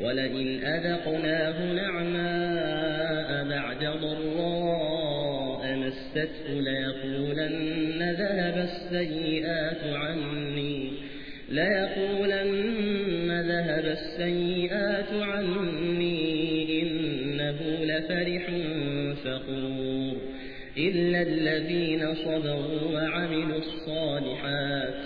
ولئن أذقناه نعماء بعد ضراء مسته ليقولن ذهب السيئات عني ليقولن ذهب السيئات عني إنه لفرح فخور إلا الذين صبروا وعملوا الصالحات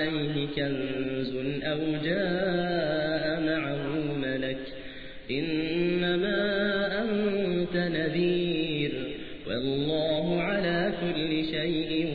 عليه كنز أو جاء معه ملك إنما أنت نذير والله على كل شيء